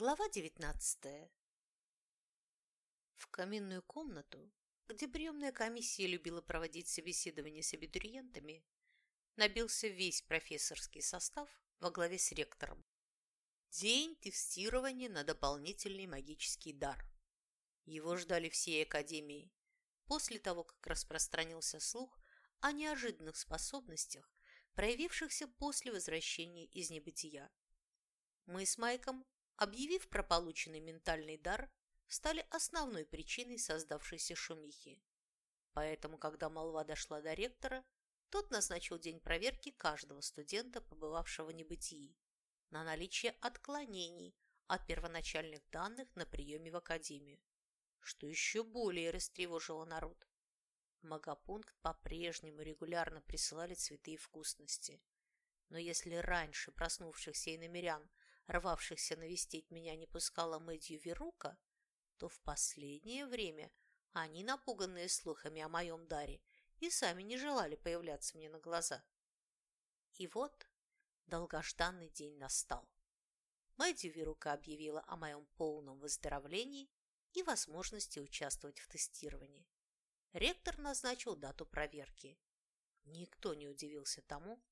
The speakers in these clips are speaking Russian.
Глава девятнадцатая. В каминную комнату, где приемная комиссия любила проводить собеседование с абитуриентами, набился весь профессорский состав во главе с ректором. День тестирования на дополнительный магический дар. Его ждали всей академии. После того, как распространился слух о неожиданных способностях, проявившихся после возвращения из небытия. Мы с Майком объявив про полученный ментальный дар, стали основной причиной создавшейся шумихи. Поэтому, когда молва дошла до ректора, тот назначил день проверки каждого студента, побывавшего в небытии, на наличие отклонений от первоначальных данных на приеме в академию, что еще более растревожило народ. В Магопункт по-прежнему регулярно присылали цветы и вкусности. Но если раньше проснувшихся иномерян рвавшихся навестить меня, не пускала Мэдью Верука, то в последнее время они, напуганные слухами о моем даре, и сами не желали появляться мне на глаза. И вот долгожданный день настал. Мэдью Верука объявила о моем полном выздоровлении и возможности участвовать в тестировании. Ректор назначил дату проверки. Никто не удивился тому,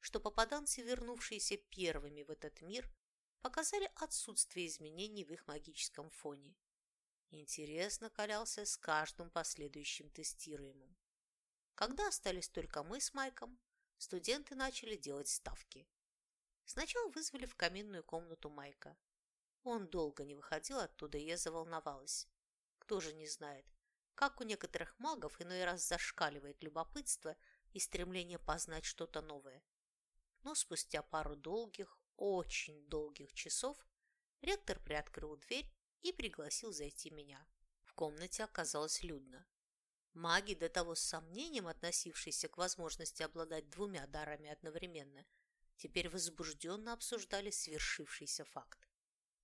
что попаданцы, вернувшиеся первыми в этот мир, показали отсутствие изменений в их магическом фоне. Интерес накалялся с каждым последующим тестируемым. Когда остались только мы с Майком, студенты начали делать ставки. Сначала вызвали в каминную комнату Майка. Он долго не выходил оттуда, и я заволновалась. Кто же не знает, как у некоторых магов иной раз зашкаливает любопытство и стремление познать что-то новое. Но спустя пару долгих, очень долгих часов ректор приоткрыл дверь и пригласил зайти меня. В комнате оказалось людно. Маги, до того с сомнением относившиеся к возможности обладать двумя дарами одновременно, теперь возбужденно обсуждали свершившийся факт.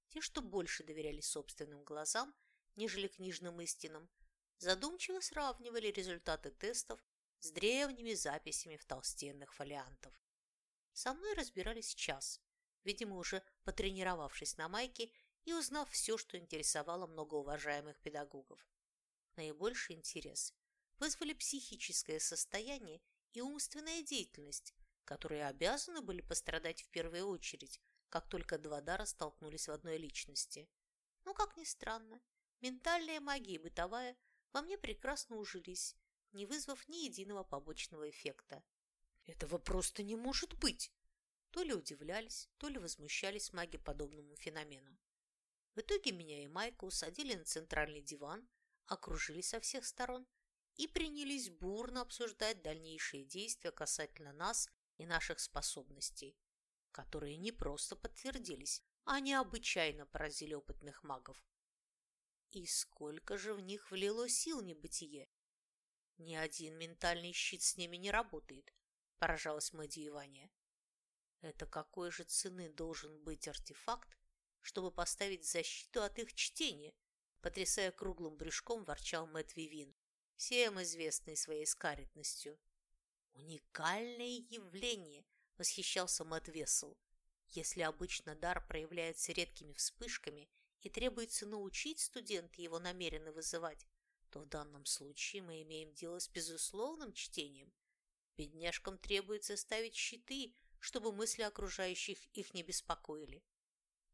Те, что больше доверяли собственным глазам, нежели книжным истинам, задумчиво сравнивали результаты тестов с древними записями в толстенных фолиантов. Со мной разбирались час, видимо, уже потренировавшись на майке и узнав все, что интересовало многоуважаемых педагогов. Наибольший интерес вызвали психическое состояние и умственная деятельность, которые обязаны были пострадать в первую очередь, как только два дара столкнулись в одной личности. Но, как ни странно, ментальная магия и бытовая во мне прекрасно ужились, не вызвав ни единого побочного эффекта. «Этого просто не может быть!» То ли удивлялись, то ли возмущались маги подобному феномену. В итоге меня и Майка усадили на центральный диван, окружили со всех сторон и принялись бурно обсуждать дальнейшие действия касательно нас и наших способностей, которые не просто подтвердились, а необычайно поразили опытных магов. И сколько же в них влило сил небытие! Ни один ментальный щит с ними не работает, поражалась Мэдди Ивания. Это какой же цены должен быть артефакт, чтобы поставить защиту от их чтения? Потрясая круглым брюшком, ворчал Мэтт Вивин, всем известный своей скаридностью. Уникальное явление, восхищался Мэтт Вессел. Если обычно дар проявляется редкими вспышками и требуется научить студента его намеренно вызывать, то в данном случае мы имеем дело с безусловным чтением. Бедняжкам требуется ставить щиты, чтобы мысли окружающих их не беспокоили.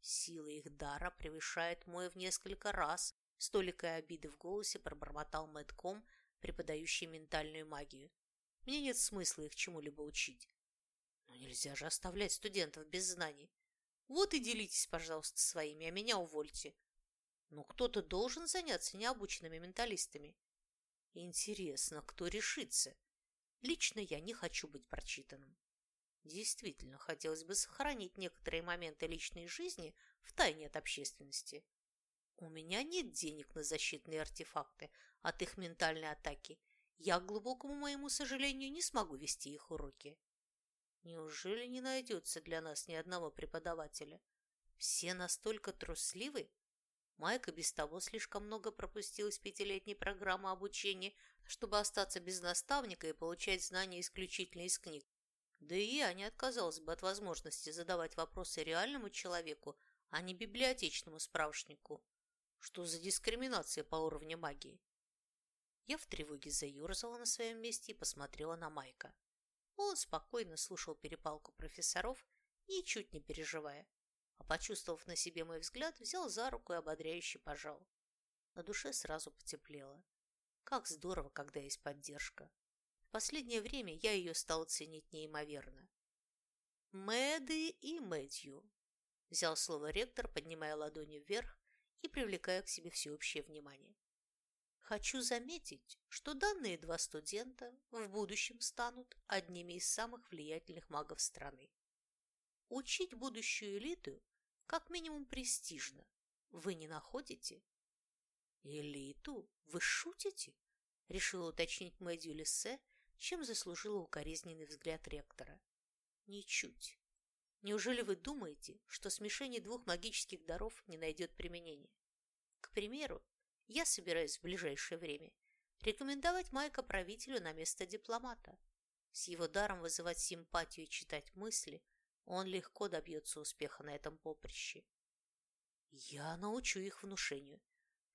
Сила их дара превышает мой в несколько раз, столикой обиды в голосе пробормотал Мэтком, преподающий ментальную магию. Мне нет смысла их чему-либо учить. Но нельзя же оставлять студентов без знаний. Вот и делитесь, пожалуйста, своими, а меня увольте. Но кто-то должен заняться необученными менталистами. Интересно, кто решится? Лично я не хочу быть прочитанным. Действительно, хотелось бы сохранить некоторые моменты личной жизни в тайне от общественности. У меня нет денег на защитные артефакты от их ментальной атаки. Я, к глубокому моему сожалению, не смогу вести их уроки. Неужели не найдется для нас ни одного преподавателя? Все настолько трусливы? Майка без того слишком много пропустил из пятилетней программы обучения, чтобы остаться без наставника и получать знания исключительно из книг. Да и я не отказалась бы от возможности задавать вопросы реальному человеку, а не библиотечному справочнику. Что за дискриминация по уровню магии? Я в тревоге заерзала на своем месте и посмотрела на Майка. Он спокойно слушал перепалку профессоров, ничуть не переживая, а, почувствовав на себе мой взгляд, взял за руку и ободряюще пожал. На душе сразу потеплело. Как здорово, когда есть поддержка. Последнее время я ее стал ценить неимоверно. «Мэды и Мэдью», – взял слово ректор, поднимая ладони вверх и привлекая к себе всеобщее внимание. Хочу заметить, что данные два студента в будущем станут одними из самых влиятельных магов страны. Учить будущую элиту как минимум престижно. Вы не находите? Элиту? Вы шутите? Решила уточнить Мэдью Лиссе, чем заслужила укоризненный взгляд ректора. Ничуть. Неужели вы думаете, что смешение двух магических даров не найдет применения? К примеру, я собираюсь в ближайшее время рекомендовать Майка правителю на место дипломата. С его даром вызывать симпатию и читать мысли он легко добьется успеха на этом поприще. Я научу их внушению.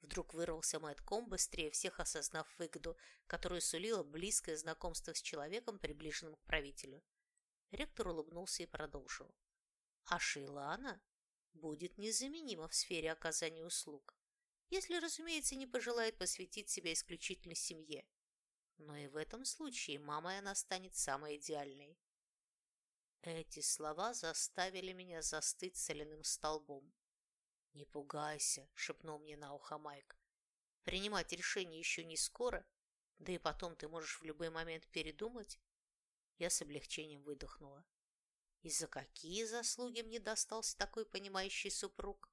Вдруг вырвался Мэтком, быстрее всех осознав выгоду, которую сулило близкое знакомство с человеком, приближенным к правителю. Ректор улыбнулся и продолжил. А Шейлана будет незаменима в сфере оказания услуг если, разумеется, не пожелает посвятить себя исключительно семье. Но и в этом случае мамой она станет самой идеальной. Эти слова заставили меня застыть соляным столбом. «Не пугайся», — шепнул мне на ухо Майк. «Принимать решение еще не скоро, да и потом ты можешь в любой момент передумать». Я с облегчением выдохнула. И за какие заслуги мне достался такой понимающий супруг?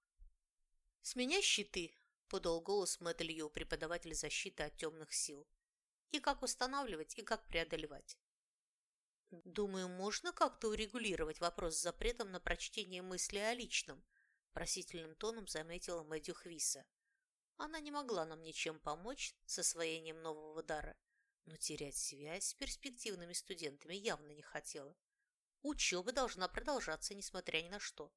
«С меня щиты!» подал голос Мэтт преподаватель защиты от темных сил. И как устанавливать, и как преодолевать. Думаю, можно как-то урегулировать вопрос с запретом на прочтение мысли о личном, просительным тоном заметила Мэдью Хвиса. Она не могла нам ничем помочь с освоением нового дара, но терять связь с перспективными студентами явно не хотела. Учеба должна продолжаться, несмотря ни на что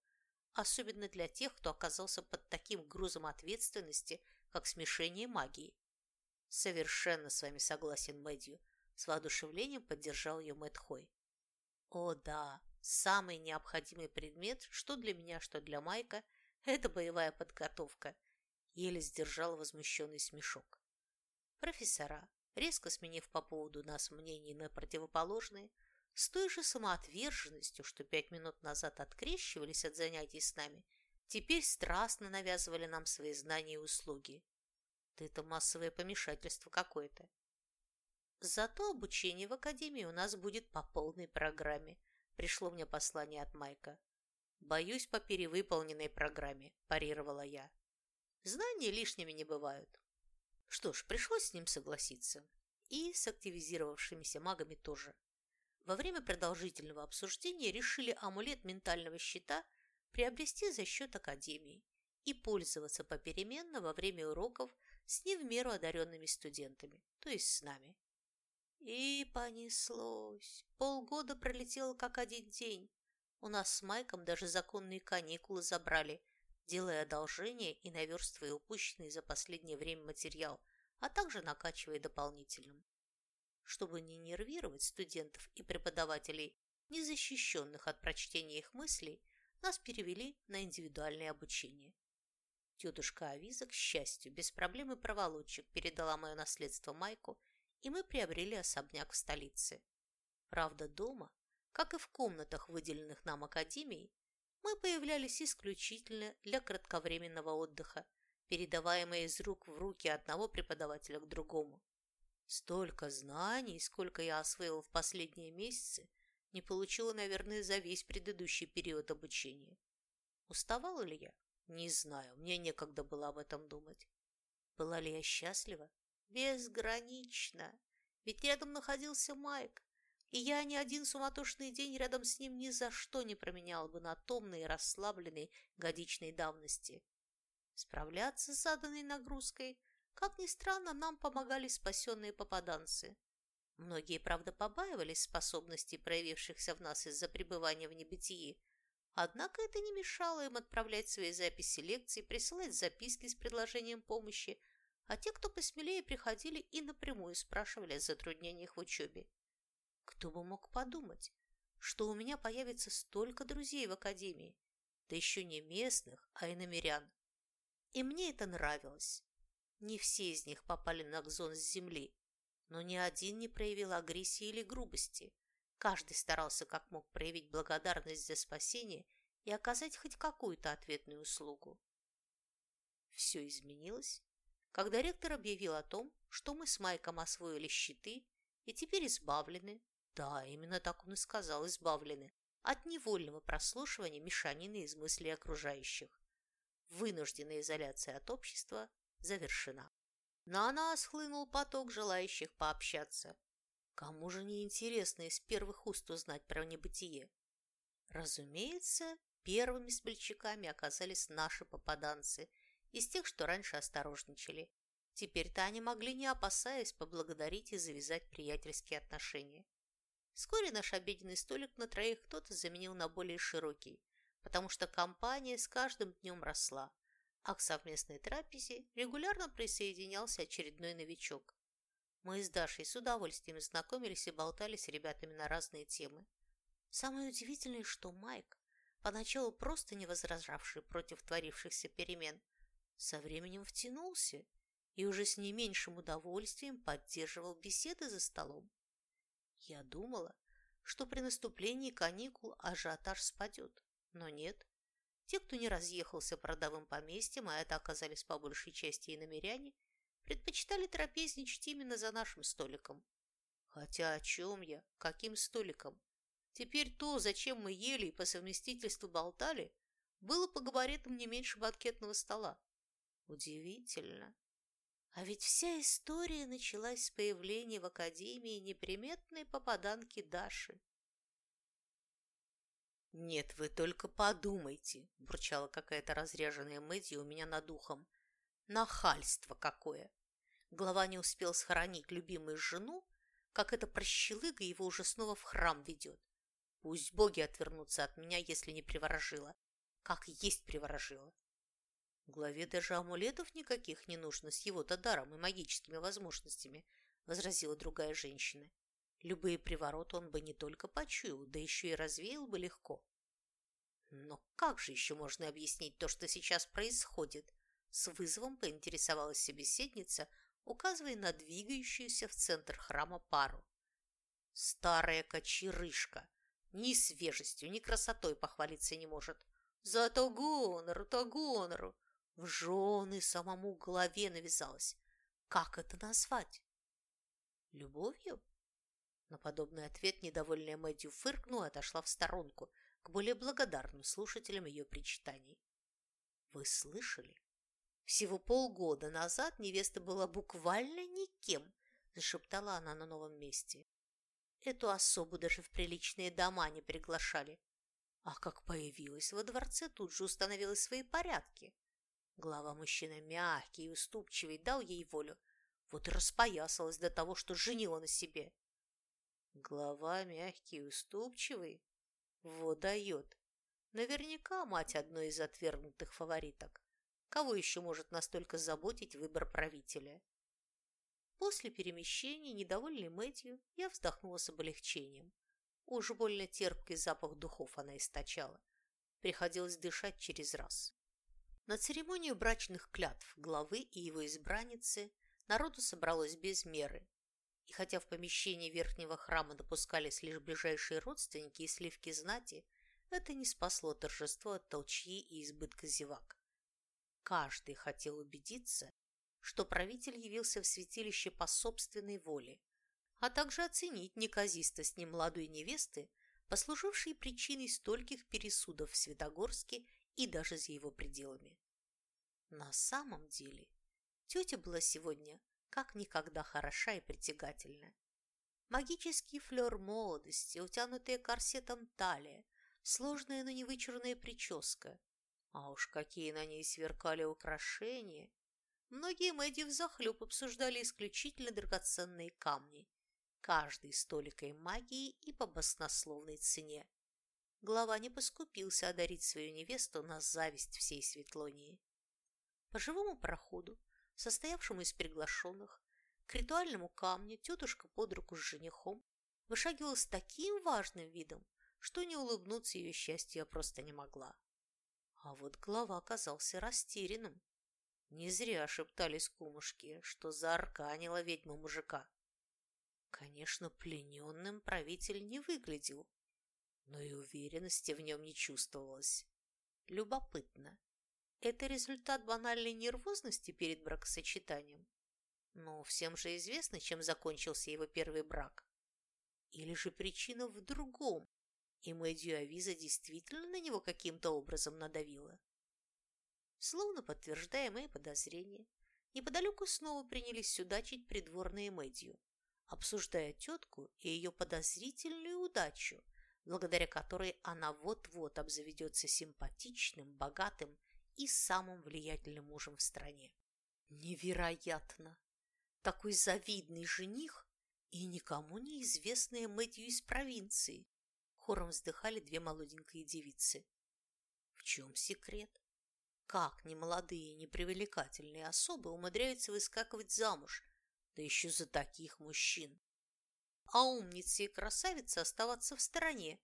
особенно для тех, кто оказался под таким грузом ответственности, как смешение магии. Совершенно с вами согласен, Мэдью. С воодушевлением поддержал ее Мэтт. О да, самый необходимый предмет, что для меня, что для Майка, это боевая подготовка. Еле сдержал возмущенный смешок. Профессора, резко сменив по поводу нас мнений на противоположные, с той же самоотверженностью, что пять минут назад открещивались от занятий с нами, теперь страстно навязывали нам свои знания и услуги. Да это массовое помешательство какое-то. Зато обучение в академии у нас будет по полной программе. Пришло мне послание от Майка. Боюсь, по перевыполненной программе, парировала я. Знания лишними не бывают. Что ж, пришлось с ним согласиться. И с активизировавшимися магами тоже. Во время продолжительного обсуждения решили амулет ментального щита приобрести за счет Академии и пользоваться попеременно во время уроков с не в меру одаренными студентами, то есть с нами. И понеслось. Полгода пролетело как один день. У нас с Майком даже законные каникулы забрали, делая одолжение и наверстывая упущенный за последнее время материал, а также накачивая дополнительным чтобы не нервировать студентов и преподавателей, не защищенных от прочтения их мыслей, нас перевели на индивидуальное обучение. Тетушка Авиза, к счастью, без проблем и проволочек передала мое наследство Майку, и мы приобрели особняк в столице. Правда, дома, как и в комнатах, выделенных нам академией, мы появлялись исключительно для кратковременного отдыха, передаваемые из рук в руки одного преподавателя к другому. Столько знаний, сколько я освоила в последние месяцы, не получила, наверное, за весь предыдущий период обучения. Уставала ли я? Не знаю, мне некогда было об этом думать. Была ли я счастлива? Безгранично. Ведь рядом находился Майк, и я ни один суматошный день рядом с ним ни за что не променяла бы на томной и расслабленной годичной давности. Справляться с заданной нагрузкой как ни странно, нам помогали спасенные попаданцы. Многие, правда, побаивались способностей, проявившихся в нас из-за пребывания в небытии, Однако это не мешало им отправлять свои записи лекций, присылать записки с предложением помощи, а те, кто посмелее, приходили и напрямую спрашивали о затруднениях в учебе. Кто бы мог подумать, что у меня появится столько друзей в академии, да еще не местных, а иномерян. И мне это нравилось. Не все из них попали на Кзон с земли, но ни один не проявил агрессии или грубости. Каждый старался как мог проявить благодарность за спасение и оказать хоть какую-то ответную услугу. Все изменилось, когда ректор объявил о том, что мы с Майком освоили щиты и теперь избавлены, да, именно так он и сказал, избавлены, от невольного прослушивания мешанины из мыслей окружающих. Вынужденная изоляция от общества завершена. На нас хлынул поток желающих пообщаться. Кому же не интересно из первых уст узнать про небытие? Разумеется, первыми смельчаками оказались наши попаданцы, из тех, что раньше осторожничали. Теперь-то они могли, не опасаясь, поблагодарить и завязать приятельские отношения. Вскоре наш обеденный столик на троих кто-то заменил на более широкий, потому что компания с каждым днем росла, а к совместной трапезе регулярно присоединялся очередной новичок. Мы с Дашей с удовольствием знакомились и болтали с ребятами на разные темы. Самое удивительное, что Майк, поначалу просто не возражавший против творившихся перемен, со временем втянулся и уже с не меньшим удовольствием поддерживал беседы за столом. Я думала, что при наступлении каникул ажиотаж спадет, но нет. Те, кто не разъехался по родовым поместьям, а это оказались по большей части и намеряне, предпочитали трапезничать именно за нашим столиком. Хотя о чем я? Каким столиком? Теперь то, зачем мы ели и по совместительству болтали, было по габаритам не меньше банкетного стола. Удивительно. А ведь вся история началась с появления в Академии неприметной попаданки Даши. «Нет, вы только подумайте!» – бурчала какая-то разряженная Мэдди у меня над ухом. «Нахальство какое!» Глава не успел схоронить любимую жену, как эта прощелыга его уже снова в храм ведет. Пусть боги отвернутся от меня, если не приворожила. Как есть приворожила. Главе даже амулетов никаких не нужно с его-то даром и магическими возможностями, возразила другая женщина. Любые привороты он бы не только почуял, да еще и развеял бы легко. Но как же еще можно объяснить то, что сейчас происходит? С вызовом поинтересовалась собеседница, указывая на двигающуюся в центр храма пару. Старая кочерышка, ни свежестью, ни красотой похвалиться не может. Зато гонору, то гонору. В жены самому голове навязалась. Как это назвать? Любовью? На подобный ответ недовольная Мэтью фыркнула и отошла в сторонку, к более благодарным слушателям ее причитаний. Вы слышали? Всего полгода назад невеста была буквально никем, зашептала она на новом месте. Эту особу даже в приличные дома не приглашали. А как появилась во дворце, тут же установила свои порядки. Глава мужчина мягкий и уступчивый дал ей волю, вот и распоясалась до того, что женила на себе. Глава мягкий и уступчивый? Вот дает. Наверняка мать одной из отвергнутых фавориток. Кого еще может настолько заботить выбор правителя? После перемещения, недовольной Мэтью, я вздохнула с облегчением. Уж больно терпкий запах духов она источала. Приходилось дышать через раз. На церемонию брачных клятв главы и его избранницы народу собралось без меры, и хотя в помещении верхнего храма допускались лишь ближайшие родственники и сливки знати, это не спасло торжество от толчьи и избытка зевак. Каждый хотел убедиться, что правитель явился в святилище по собственной воле, а также оценить неказистость немолодой невесты, послужившей причиной стольких пересудов в Святогорске и даже за его пределами. На самом деле, тетя была сегодня как никогда хороша и притягательна. Магический флер молодости, утянутая корсетом талия, сложная, но не вычурная прическа. А уж какие на ней сверкали украшения! Многие Мэдди взахлеб обсуждали исключительно драгоценные камни, каждый с толикой магии и по баснословной цене. Глава не поскупился одарить свою невесту на зависть всей Светлонии. По живому проходу, состоявшему из приглашенных, к ритуальному камню тетушка под руку с женихом вышагивала с таким важным видом, что не улыбнуться ее счастью я просто не могла. А вот глава оказался растерянным. Не зря шептались кумушки, что заарканила ведьма мужика. Конечно, плененным правитель не выглядел, но и уверенности в нем не чувствовалось. Любопытно. Это результат банальной нервозности перед бракосочетанием? Но всем же известно, чем закончился его первый брак. Или же причина в другом, и Мэдью Авиза действительно на него каким-то образом надавила? Словно подтверждая мои подозрения, неподалеку снова принялись судачить придворные Мэдью, обсуждая тетку и ее подозрительную удачу, благодаря которой она вот-вот обзаведется симпатичным, богатым и самым влиятельным мужем в стране. Невероятно! Такой завидный жених и никому неизвестная Мэтью из провинции. Хором вздыхали две молоденькие девицы. В чем секрет? Как немолодые и непривлекательные особы умудряются выскакивать замуж, да еще за таких мужчин? А умницы и красавицы оставаться в стороне.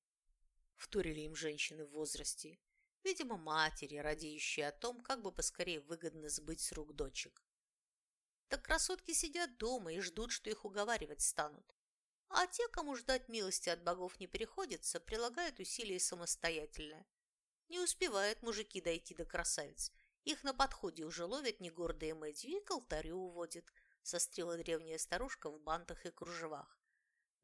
Вторили им женщины в возрасте, видимо, матери, радеющие о том, как бы поскорее выгодно сбыть с рук дочек. Так красотки сидят дома и ждут, что их уговаривать станут. А те, кому ждать милости от богов не приходится, прилагают усилия самостоятельно. Не успевают мужики дойти до красавиц. Их на подходе уже ловят негордые Мэдью и к алтарю уводят, сострила древняя старушка в бантах и кружевах.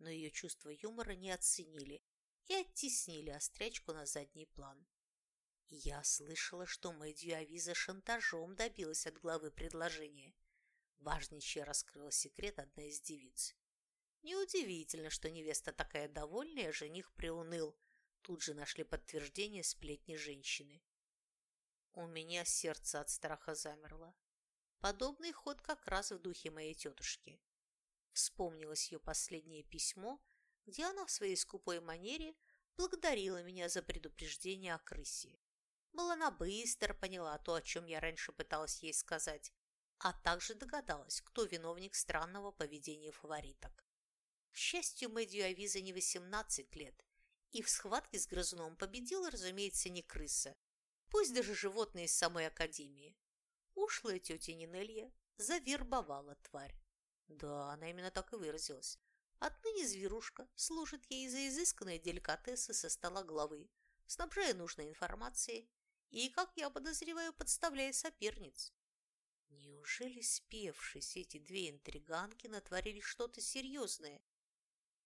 Но ее чувство юмора не оценили и оттеснили острячку на задний план. Я слышала, что Мэдью Авиза шантажом добилась от главы предложения. Важничая раскрыла секрет одна из девиц. Неудивительно, что невеста такая довольная, жених приуныл. Тут же нашли подтверждение сплетни женщины. У меня сердце от страха замерло. Подобный ход как раз в духе моей тетушки. Вспомнилось ее последнее письмо, где она в своей скупой манере благодарила меня за предупреждение о крысе. Была она быстро поняла то, о чем я раньше пыталась ей сказать, а также догадалась, кто виновник странного поведения фавориток. К счастью, Мэдью Авиза не 18 лет, и в схватке с грызуном победила, разумеется, не крыса, пусть даже животное из самой Академии. Ушлая тетя Нинелья завербовала тварь. Да, она именно так и выразилась. Отныне зверушка служит ей за изысканные деликатесы со стола главы, снабжая нужной информацией и, как я подозреваю, подставляя соперниц. Неужели спевшись эти две интриганки натворили что-то серьезное?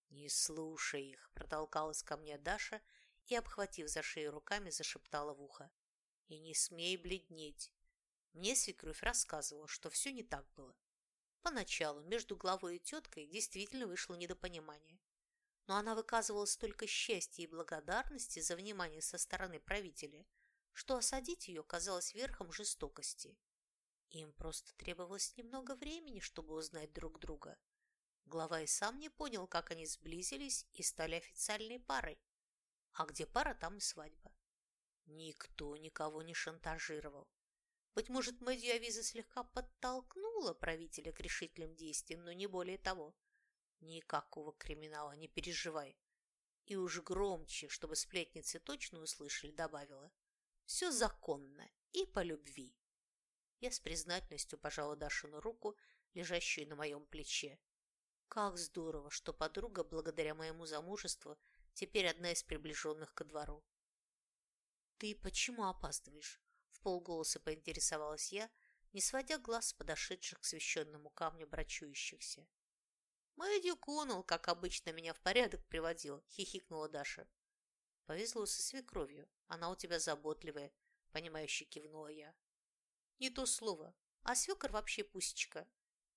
Не слушай их, протолкалась ко мне Даша и, обхватив за шею руками, зашептала в ухо. И не смей бледнеть. Мне свекровь рассказывала, что все не так было. Поначалу между главой и теткой действительно вышло недопонимание. Но она выказывала столько счастья и благодарности за внимание со стороны правителя, что осадить ее казалось верхом жестокости. Им просто требовалось немного времени, чтобы узнать друг друга. Глава и сам не понял, как они сблизились и стали официальной парой. А где пара, там и свадьба. Никто никого не шантажировал. Быть может, Мэдди Авиза слегка подтолкнула правителя к решительным действиям, но не более того. Никакого криминала, не переживай. И уж громче, чтобы сплетницы точно услышали, добавила. Все законно и по любви. Я с признательностью пожала Дашину руку, лежащую на моем плече. Как здорово, что подруга, благодаря моему замужеству, теперь одна из приближенных ко двору. «Ты почему опаздываешь?» – в полголоса поинтересовалась я, не сводя глаз подошедших к священному камню брачующихся. «Мэдью Коннелл, как обычно, меня в порядок приводил», – хихикнула Даша. «Повезло со свекровью, она у тебя заботливая», – понимающе кивнула я. Не то слово. А свекор вообще пусечка.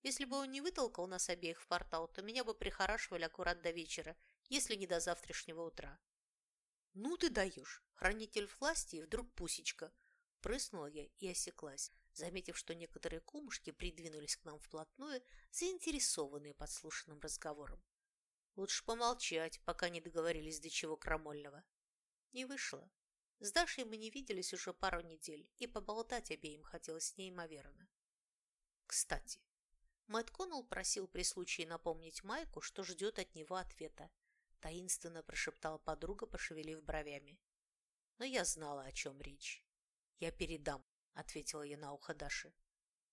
Если бы он не вытолкал нас обеих в портал, то меня бы прихорашивали аккурат до вечера, если не до завтрашнего утра. «Ну ты даешь, хранитель власти и вдруг пусечка!» Прыснула я и осеклась, заметив, что некоторые кумушки придвинулись к нам вплотную, заинтересованные подслушанным разговором. Лучше помолчать, пока не договорились до чего крамольного. Не вышло. С Дашей мы не виделись уже пару недель, и поболтать обеим хотелось неимоверно. Кстати, Мэтт Коннелл просил при случае напомнить Майку, что ждет от него ответа. Таинственно прошептала подруга, пошевелив бровями. Но я знала, о чем речь. «Я передам», — ответила я на ухо Даши.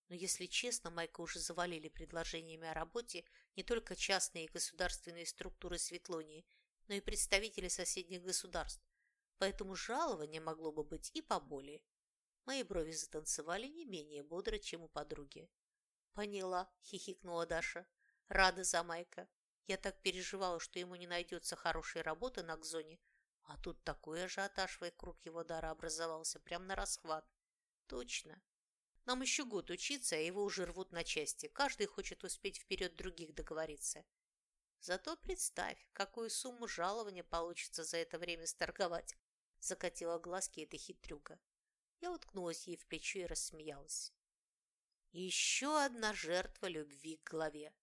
Но, если честно, Майка уже завалили предложениями о работе не только частные и государственные структуры Светлонии, но и представители соседних государств, поэтому жалование могло бы быть и поболее. Мои брови затанцевали не менее бодро, чем у подруги. «Поняла», — хихикнула Даша. «Рада за Майка. Я так переживала, что ему не найдется хорошей работы на Кзоне, а тут такой ажиотаж вокруг его дара образовался, прям на расхват. Точно. Нам еще год учиться, а его уже рвут на части. Каждый хочет успеть вперед других договориться. Зато представь, какую сумму жалования получится за это время сторговать. Закатила глазки эта хитрюга. Я уткнулась ей в плечо и рассмеялась. Еще одна жертва любви к голове.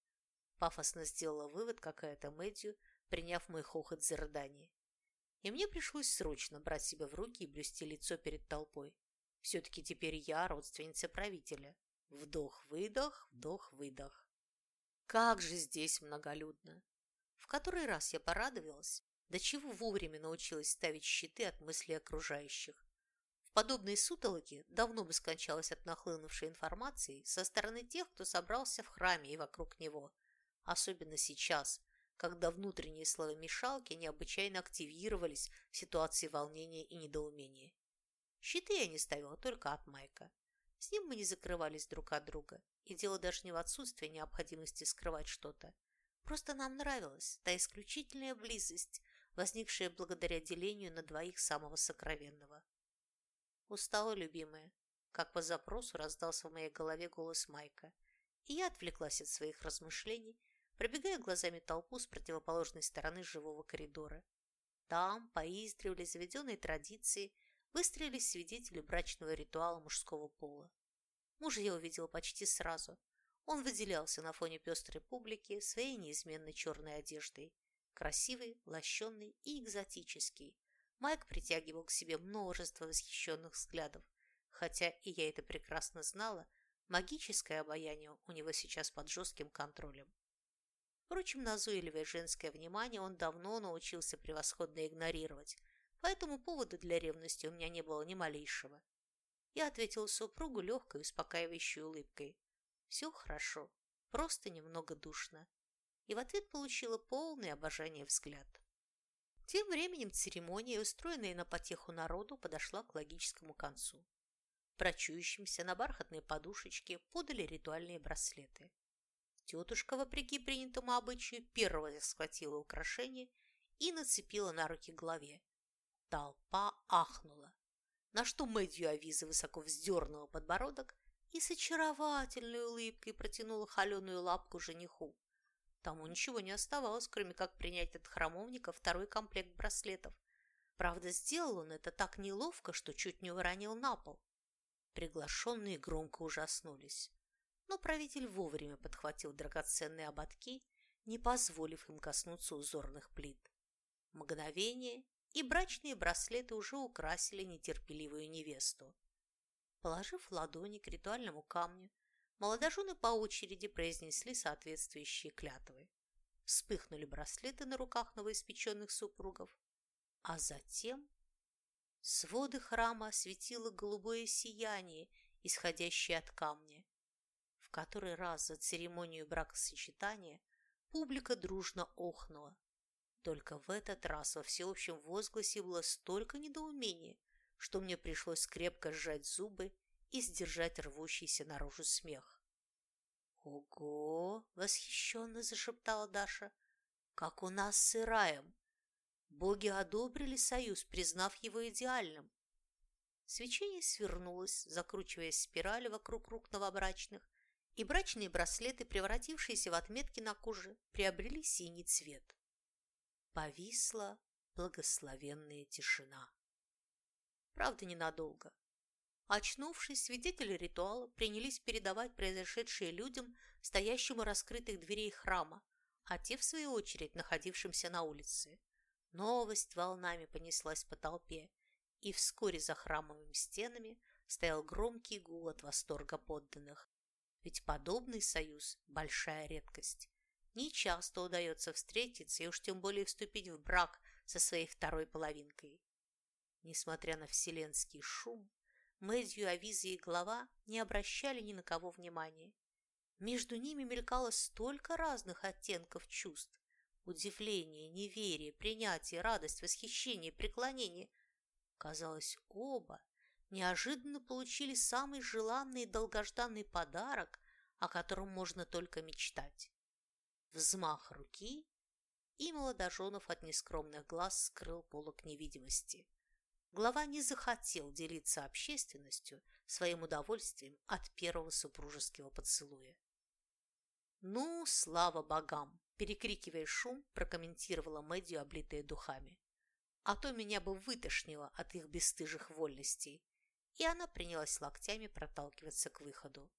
Пафосно сделала вывод какая-то Мэдью, приняв мой хохот за рыдание и мне пришлось срочно брать себя в руки и блюсти лицо перед толпой. Все-таки теперь я родственница правителя. Вдох-выдох, вдох-выдох. Как же здесь многолюдно! В который раз я порадовалась, до чего вовремя научилась ставить щиты от мыслей окружающих. В подобной сутолоке давно бы скончалась от нахлынувшей информации со стороны тех, кто собрался в храме и вокруг него. Особенно сейчас, когда внутренние словомешалки необычайно активировались в ситуации волнения и недоумения. Щиты я не ставила только от Майка. С ним мы не закрывались друг от друга, и дело даже не в отсутствии необходимости скрывать что-то. Просто нам нравилась та исключительная близость, возникшая благодаря делению на двоих самого сокровенного. Устала, любимая, как по запросу раздался в моей голове голос Майка, и я отвлеклась от своих размышлений пробегая глазами толпу с противоположной стороны живого коридора. Там, по издревле заведенной традиции, выстроились свидетели брачного ритуала мужского пола. Мужа я увидела почти сразу. Он выделялся на фоне пестрой публики своей неизменной черной одеждой. Красивый, лощенный и экзотический. Майк притягивал к себе множество восхищенных взглядов. Хотя, и я это прекрасно знала, магическое обаяние у него сейчас под жестким контролем. Впрочем, назойливое женское внимание он давно научился превосходно игнорировать, поэтому повода для ревности у меня не было ни малейшего. Я ответила супругу легкой, успокаивающей улыбкой. Все хорошо, просто немного душно. И в ответ получила полное обожание взгляд. Тем временем церемония, устроенная на потеху народу, подошла к логическому концу. Прочующимся на бархатной подушечке подали ритуальные браслеты. Тетушка, вопреки принятому обычаю, первая схватила украшение и нацепила на руки голове. Толпа ахнула, на что Мэдью Авиза высоко вздернула подбородок и с очаровательной улыбкой протянула холеную лапку жениху. Тому ничего не оставалось, кроме как принять от храмовника второй комплект браслетов. Правда, сделал он это так неловко, что чуть не уронил на пол. Приглашенные громко ужаснулись но правитель вовремя подхватил драгоценные ободки, не позволив им коснуться узорных плит. Мгновение, и брачные браслеты уже украсили нетерпеливую невесту. Положив ладони к ритуальному камню, молодожены по очереди произнесли соответствующие клятвы. Вспыхнули браслеты на руках новоиспеченных супругов, а затем своды храма осветило голубое сияние, исходящее от камня который раз за церемонию бракосочетания публика дружно охнула. Только в этот раз во всеобщем возгласе было столько недоумения, что мне пришлось крепко сжать зубы и сдержать рвущийся наружу смех. «Ого!» — восхищенно зашептала Даша. «Как у нас с Ираем! Боги одобрили союз, признав его идеальным!» Свечение свернулось, закручиваясь спирали вокруг рук новобрачных, и брачные браслеты, превратившиеся в отметки на коже, приобрели синий цвет. Повисла благословенная тишина. Правда, ненадолго. Очнувшись, свидетели ритуала принялись передавать произошедшее людям, стоящим у раскрытых дверей храма, а те, в свою очередь, находившимся на улице. Новость волнами понеслась по толпе, и вскоре за храмовыми стенами стоял громкий гул от восторга подданных. Ведь подобный союз – большая редкость. Не часто удается встретиться и уж тем более вступить в брак со своей второй половинкой. Несмотря на вселенский шум, Мэдью, Авиза и Глава не обращали ни на кого внимания. Между ними мелькало столько разных оттенков чувств. Удивление, неверие, принятие, радость, восхищение, преклонение. Казалось, оба неожиданно получили самый желанный и долгожданный подарок, о котором можно только мечтать. Взмах руки, и молодоженов от нескромных глаз скрыл полок невидимости. Глава не захотел делиться общественностью своим удовольствием от первого супружеского поцелуя. «Ну, слава богам!» – перекрикивая шум, прокомментировала Мэдди, облитая духами. «А то меня бы вытошнило от их бесстыжих вольностей!» И она принялась локтями проталкиваться к выходу.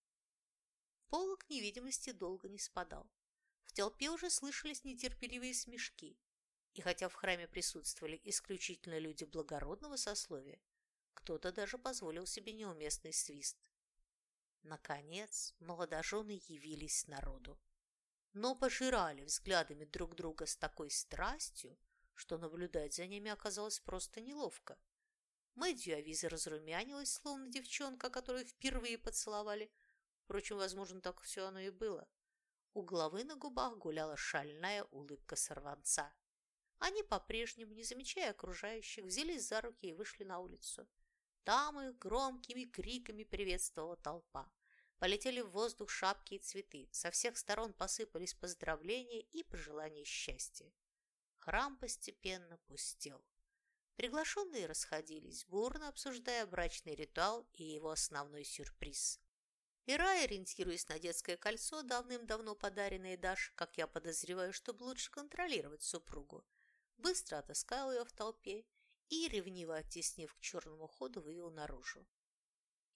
Полок невидимости долго не спадал. В толпе уже слышались нетерпеливые смешки, и хотя в храме присутствовали исключительно люди благородного сословия, кто-то даже позволил себе неуместный свист. Наконец, молодожены явились народу, но пожирали взглядами друг друга с такой страстью, что наблюдать за ними оказалось просто неловко. Мэдью Авиза разрумянилась, словно девчонка, которую впервые поцеловали. Впрочем, возможно, так все оно и было. У главы на губах гуляла шальная улыбка сорванца. Они по-прежнему, не замечая окружающих, взялись за руки и вышли на улицу. Там их громкими криками приветствовала толпа. Полетели в воздух шапки и цветы, со всех сторон посыпались поздравления и пожелания счастья. Храм постепенно пустел. Приглашенные расходились, бурно обсуждая брачный ритуал и его основной сюрприз. Ира, ориентируясь на детское кольцо, давным-давно подаренное Даше, как я подозреваю, чтобы лучше контролировать супругу, быстро отыскал ее в толпе и, ревниво оттеснив к черному ходу, вывел наружу.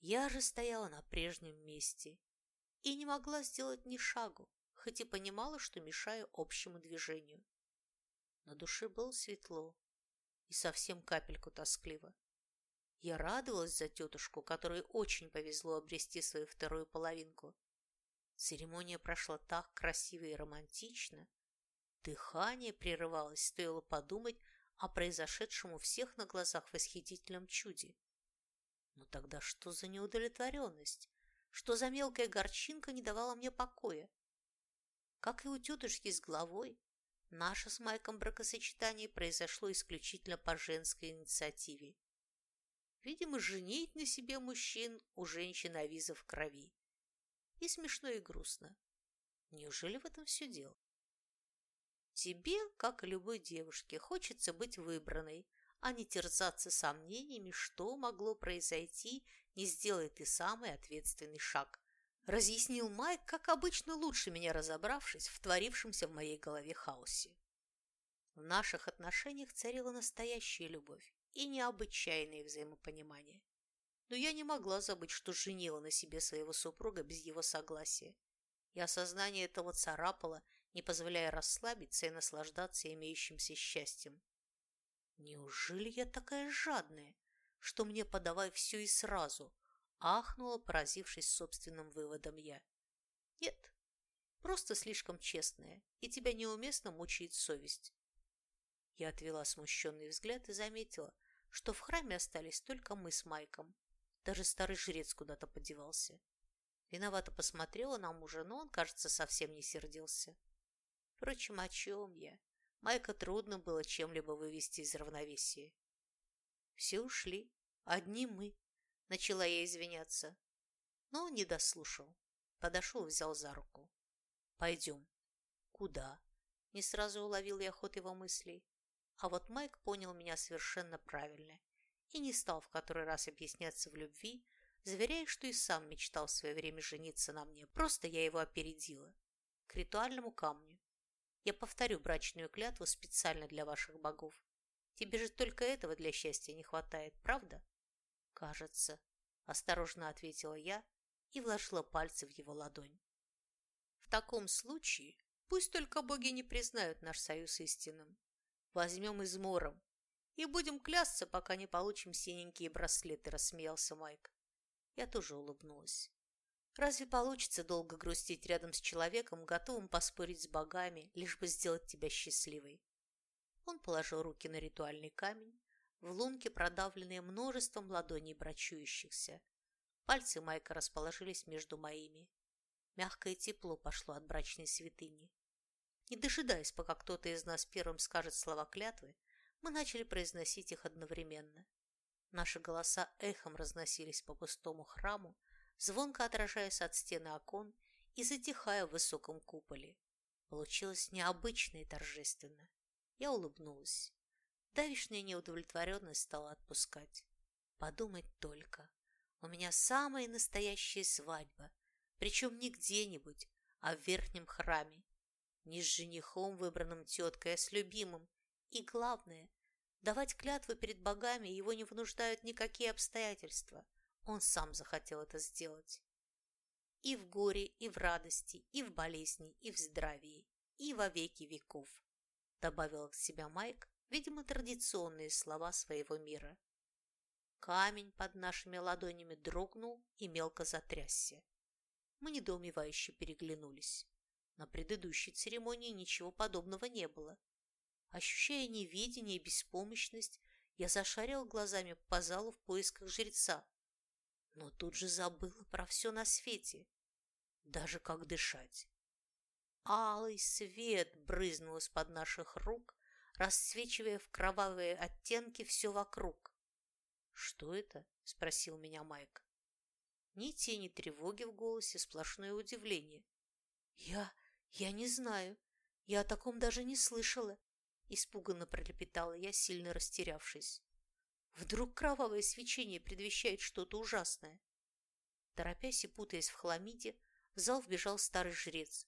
Я же стояла на прежнем месте и не могла сделать ни шагу, хоть и понимала, что мешаю общему движению. На душе было светло и совсем капельку тоскливо. Я радовалась за тетушку, которой очень повезло обрести свою вторую половинку. Церемония прошла так красиво и романтично, Дыхание прерывалось, стоило подумать о произошедшем у всех на глазах восхитительном чуде. Но тогда что за неудовлетворенность? Что за мелкая горчинка не давала мне покоя? Как и у тетушки с головой, наше с Майком бракосочетание произошло исключительно по женской инициативе. Видимо, женить на себе мужчин у женщин авиза в крови. И смешно, и грустно. Неужели в этом все дело? Тебе, как и любой девушке, хочется быть выбранной, а не терзаться сомнениями, что могло произойти, не сделай ты самый ответственный шаг. Разъяснил Майк, как обычно, лучше меня разобравшись в творившемся в моей голове хаосе. В наших отношениях царила настоящая любовь и необычайное взаимопонимание. Но я не могла забыть, что женила на себе своего супруга без его согласия. И осознание этого царапало не позволяя расслабиться и наслаждаться имеющимся счастьем. «Неужели я такая жадная, что мне подавай все и сразу?» ахнула, поразившись собственным выводом я. «Нет, просто слишком честная, и тебя неуместно мучает совесть». Я отвела смущенный взгляд и заметила, что в храме остались только мы с Майком. Даже старый жрец куда-то подевался. Виновато посмотрела на мужа, но он, кажется, совсем не сердился. Впрочем, о чем я? Майка трудно было чем-либо вывести из равновесия. Все ушли, одни мы. Начала я извиняться. Но он не дослушал. Подошел и взял за руку. Пойдем. Куда? Не сразу уловил я ход его мыслей. А вот Майк понял меня совершенно правильно и не стал в который раз объясняться в любви, заверяя, что и сам мечтал в свое время жениться на мне. Просто я его опередила. К ритуальному камню я повторю брачную клятву специально для ваших богов. Тебе же только этого для счастья не хватает, правда? Кажется, осторожно ответила я и вложила пальцы в его ладонь. В таком случае пусть только боги не признают наш союз истинным. Возьмем измором и будем клясться, пока не получим синенькие браслеты», – рассмеялся Майк. Я тоже улыбнулась. Разве получится долго грустить рядом с человеком, готовым поспорить с богами, лишь бы сделать тебя счастливой? Он положил руки на ритуальный камень, в лунке продавленные множеством ладоней брачующихся. Пальцы Майка расположились между моими. Мягкое тепло пошло от брачной святыни. Не дожидаясь, пока кто-то из нас первым скажет слова клятвы, мы начали произносить их одновременно. Наши голоса эхом разносились по пустому храму, звонко отражаясь от стены окон и затихая в высоком куполе. Получилось необычно и торжественно. Я улыбнулась. Давишняя неудовлетворенность стала отпускать. Подумать только. У меня самая настоящая свадьба, причем не где-нибудь, а в верхнем храме. Не с женихом, выбранным теткой, а с любимым. И главное, давать клятвы перед богами его не вынуждают никакие обстоятельства. Он сам захотел это сделать. И в горе, и в радости, и в болезни, и в здравии, и во веки веков, добавил от себя Майк, видимо, традиционные слова своего мира. Камень под нашими ладонями дрогнул и мелко затрясся. Мы недоумевающе переглянулись. На предыдущей церемонии ничего подобного не было. Ощущая неведение и беспомощность, я зашарил глазами по залу в поисках жреца, но тут же забыла про все на свете, даже как дышать. Алый свет брызнул из-под наших рук, расцвечивая в кровавые оттенки все вокруг. «Что это?» – спросил меня Майк. Ни тени тревоги в голосе, сплошное удивление. «Я... я не знаю. Я о таком даже не слышала», – испуганно пролепетала я, сильно растерявшись. «Вдруг кровавое свечение предвещает что-то ужасное?» Торопясь и путаясь в хламиде, в зал вбежал старый жрец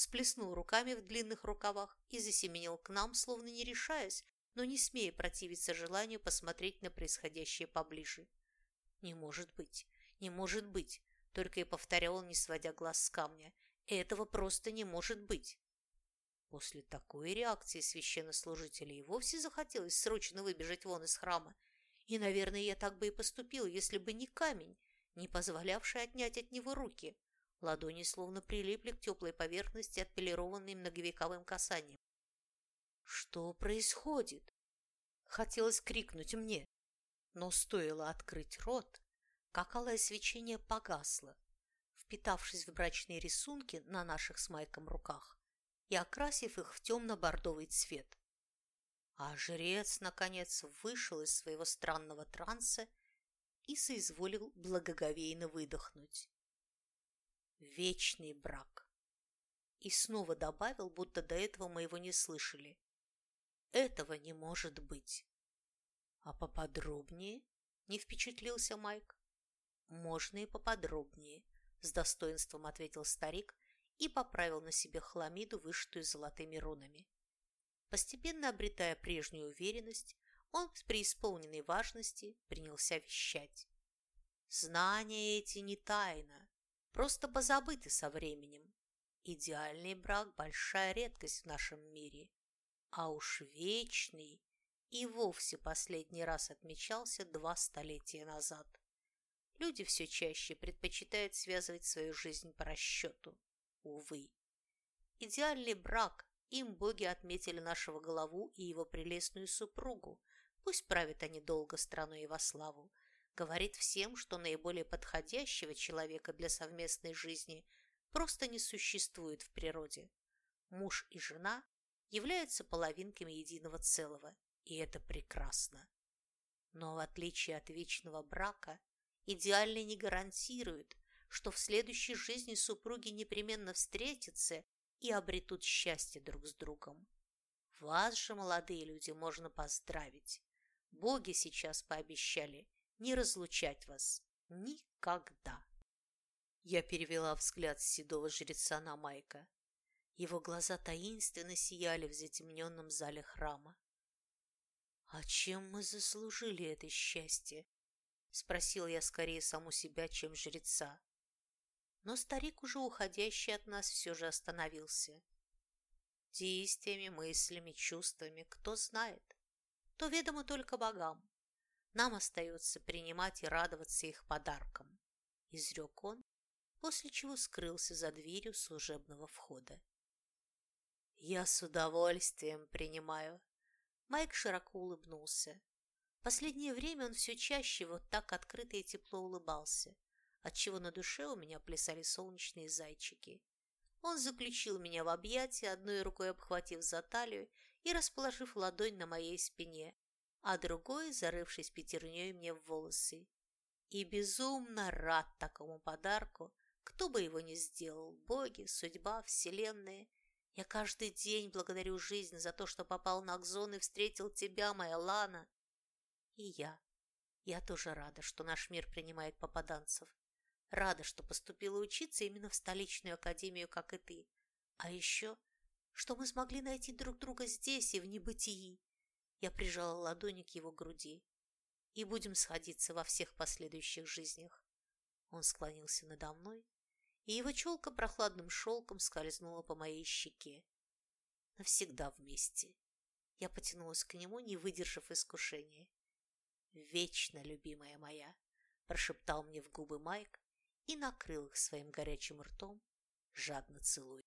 сплеснул руками в длинных рукавах и засеменил к нам, словно не решаясь, но не смея противиться желанию посмотреть на происходящее поближе. «Не может быть, не может быть!» Только и повторял не сводя глаз с камня. «Этого просто не может быть!» После такой реакции священнослужителей и вовсе захотелось срочно выбежать вон из храма. И, наверное, я так бы и поступил, если бы не камень, не позволявший отнять от него руки. Ладони словно прилипли к теплой поверхности, отполированной многовековым касанием. «Что происходит?» Хотелось крикнуть мне, но стоило открыть рот, как алое свечение погасло, впитавшись в брачные рисунки на наших с Майком руках и окрасив их в темно-бордовый цвет. А жрец, наконец, вышел из своего странного транса и соизволил благоговейно выдохнуть вечный брак. И снова добавил, будто до этого мы его не слышали. Этого не может быть. А поподробнее? Не впечатлился Майк. Можно и поподробнее, с достоинством ответил старик и поправил на себе хламиду, вышитую золотыми рунами. Постепенно обретая прежнюю уверенность, он с преисполненной важности принялся вещать. Знания эти не тайна, просто позабыты со временем. Идеальный брак – большая редкость в нашем мире, а уж вечный и вовсе последний раз отмечался два столетия назад. Люди все чаще предпочитают связывать свою жизнь по расчету. Увы. Идеальный брак им боги отметили нашего главу и его прелестную супругу. Пусть правят они долго страной и во славу, говорит всем, что наиболее подходящего человека для совместной жизни просто не существует в природе. Муж и жена являются половинками единого целого, и это прекрасно. Но в отличие от вечного брака, идеальный не гарантирует, что в следующей жизни супруги непременно встретятся и обретут счастье друг с другом. Вас же, молодые люди, можно поздравить. Боги сейчас пообещали – не разлучать вас никогда. Я перевела взгляд с седого жреца на Майка. Его глаза таинственно сияли в затемненном зале храма. «А чем мы заслужили это счастье?» — спросил я скорее саму себя, чем жреца. Но старик, уже уходящий от нас, все же остановился. Действиями, мыслями, чувствами, кто знает. То ведомо только богам. Нам остается принимать и радоваться их подаркам, изрек он, после чего скрылся за дверью служебного входа. Я с удовольствием принимаю. Майк широко улыбнулся. Последнее время он все чаще вот так открыто и тепло улыбался, отчего на душе у меня плясали солнечные зайчики. Он заключил меня в объятия, одной рукой обхватив за талию и расположив ладонь на моей спине, а другой зарывшись пятерней мне в волосы. И безумно рад такому подарку, кто бы его ни сделал, боги, судьба, вселенная. Я каждый день благодарю жизнь за то, что попал на Акзон и встретил тебя, моя Лана. И я. Я тоже рада, что наш мир принимает попаданцев. Рада, что поступила учиться именно в столичную академию, как и ты. А еще, что мы смогли найти друг друга здесь и в небытии. Я прижала ладони к его груди. И будем сходиться во всех последующих жизнях. Он склонился надо мной, и его челка прохладным шелком скользнула по моей щеке. Навсегда вместе. Я потянулась к нему, не выдержав искушения. «Вечно, любимая моя!» – прошептал мне в губы Майк и накрыл их своим горячим ртом, жадно целуя.